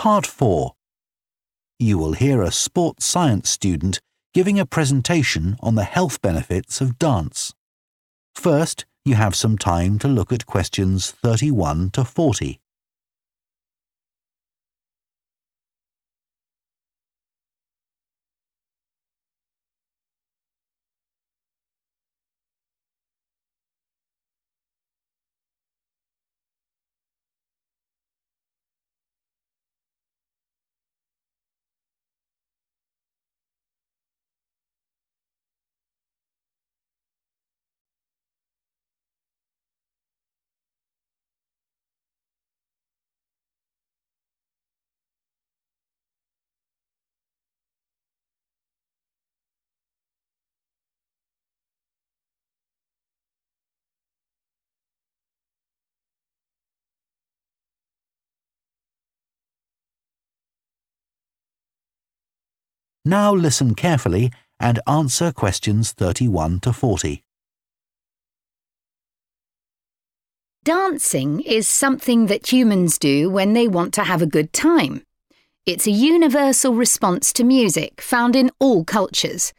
Part 4. You will hear a sports science student giving a presentation on the health benefits of dance. First, you have some time to look at questions 31 to 40. Now listen carefully and answer questions 31 to 40. Dancing is something that humans do when they want to have a good time. It's a universal response to music found in all cultures.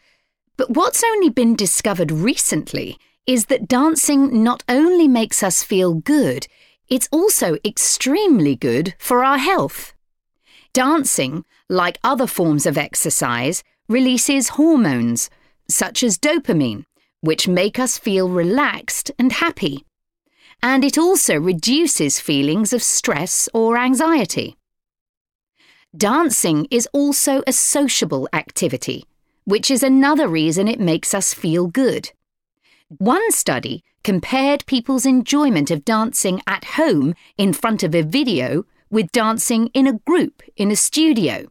But what's only been discovered recently is that dancing not only makes us feel good, it's also extremely good for our health. Dancing, like other forms of exercise, releases hormones, such as dopamine, which make us feel relaxed and happy. And it also reduces feelings of stress or anxiety. Dancing is also a sociable activity, which is another reason it makes us feel good. One study compared people's enjoyment of dancing at home in front of a video with dancing in a group in a studio.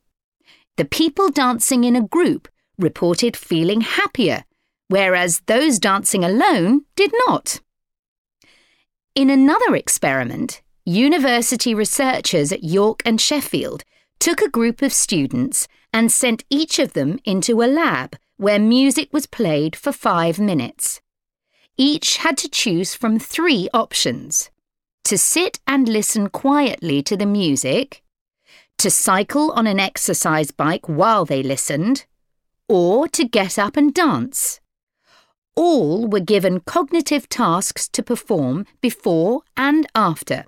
The people dancing in a group reported feeling happier, whereas those dancing alone did not. In another experiment, university researchers at York and Sheffield took a group of students and sent each of them into a lab where music was played for five minutes. Each had to choose from three options to sit and listen quietly to the music, to cycle on an exercise bike while they listened, or to get up and dance. All were given cognitive tasks to perform before and after.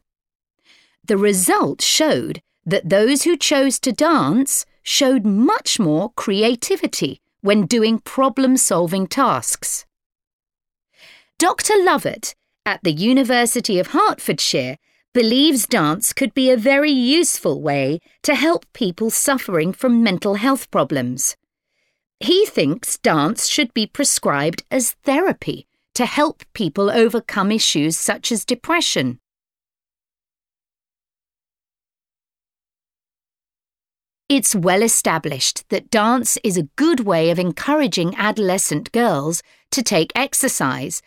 The result showed that those who chose to dance showed much more creativity when doing problem solving tasks. Dr. Lovatt at the University of Hertfordshire believes dance could be a very useful way to help people suffering from mental health problems. He thinks dance should be prescribed as therapy to help people overcome issues such as depression. It's well established that dance is a good way of encouraging adolescent girls to take exercise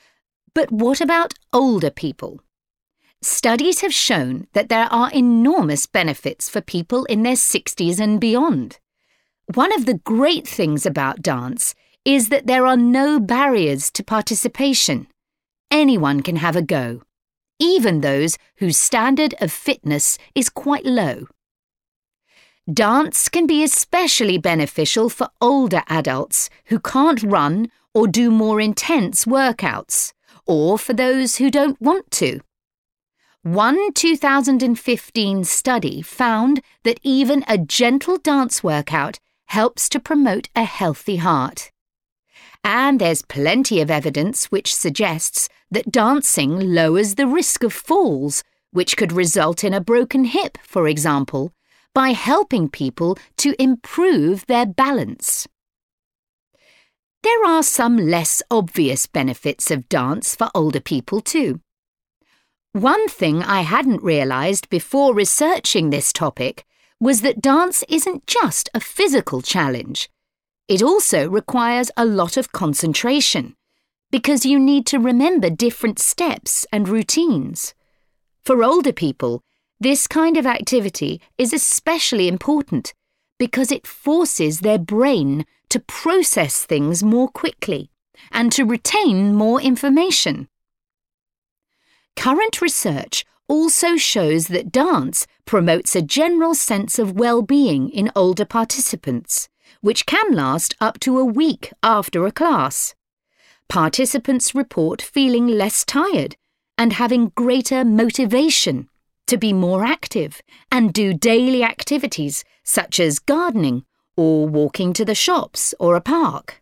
but what about older people? Studies have shown that there are enormous benefits for people in their 60s and beyond. One of the great things about dance is that there are no barriers to participation. Anyone can have a go, even those whose standard of fitness is quite low. Dance can be especially beneficial for older adults who can't run or do more intense workouts or for those who don't want to. One 2015 study found that even a gentle dance workout helps to promote a healthy heart. And there's plenty of evidence which suggests that dancing lowers the risk of falls, which could result in a broken hip, for example, by helping people to improve their balance. There are some less obvious benefits of dance for older people too. One thing I hadn't realised before researching this topic was that dance isn't just a physical challenge. It also requires a lot of concentration because you need to remember different steps and routines. For older people, this kind of activity is especially important because it forces their brain to process things more quickly and to retain more information. Current research also shows that dance promotes a general sense of well-being in older participants, which can last up to a week after a class. Participants report feeling less tired and having greater motivation to be more active and do daily activities such as gardening or walking to the shops or a park.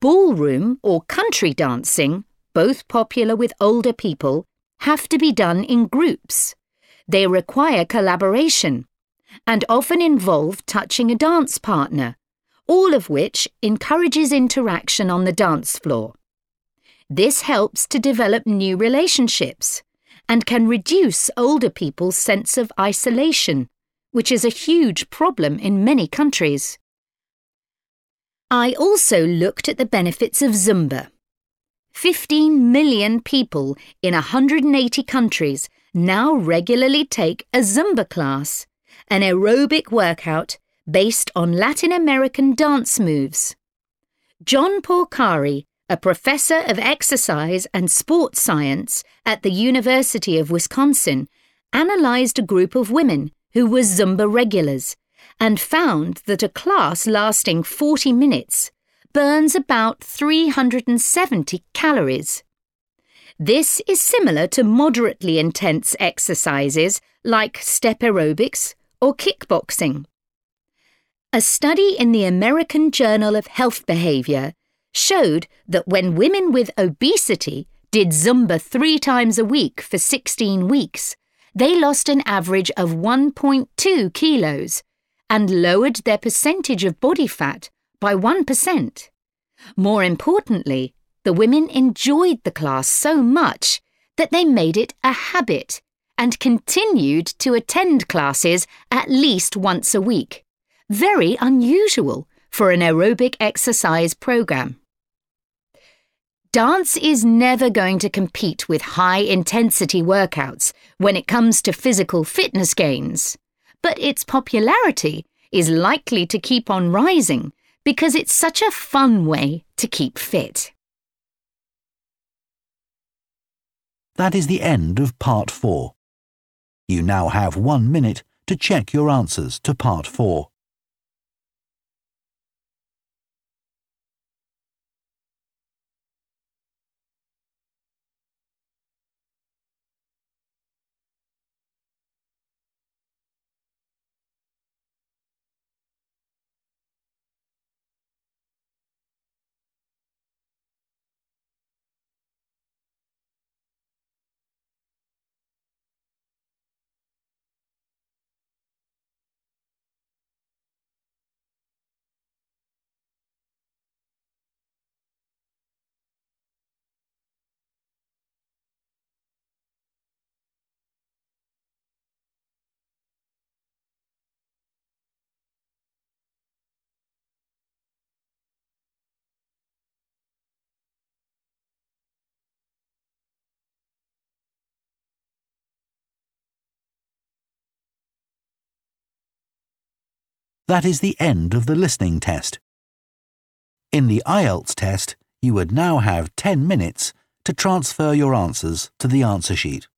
Ballroom or country dancing, both popular with older people, have to be done in groups. They require collaboration and often involve touching a dance partner, all of which encourages interaction on the dance floor. This helps to develop new relationships and can reduce older people's sense of isolation, which is a huge problem in many countries. I also looked at the benefits of Zumba. 15 million people in 180 countries now regularly take a Zumba class, an aerobic workout based on Latin American dance moves. John Porcari, a professor of exercise and sports science at the University of Wisconsin, analysed a group of women who were Zumba regulars and found that a class lasting 40 minutes burns about 370 calories. This is similar to moderately intense exercises like step aerobics or kickboxing. A study in the American Journal of Health Behavior showed that when women with obesity did Zumba three times a week for 16 weeks, they lost an average of 1.2 kilos and lowered their percentage of body fat by 1%. More importantly, the women enjoyed the class so much that they made it a habit and continued to attend classes at least once a week. Very unusual for an aerobic exercise program. Dance is never going to compete with high intensity workouts when it comes to physical fitness gains, but its popularity is likely to keep on rising because it's such a fun way to keep fit. That is the end of part four. You now have one minute to check your answers to part four. That is the end of the listening test. In the IELTS test, you would now have 10 minutes to transfer your answers to the answer sheet.